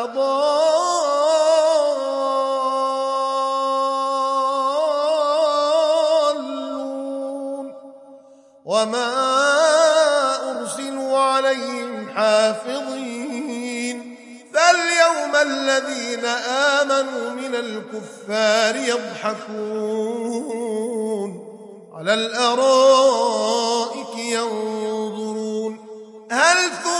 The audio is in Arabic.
لضالون وما أرسلوا عليهم حافظين. فاليوم الذين آمنوا من الكفار يضحكون. على الأرائك ينظرون. هل ثوب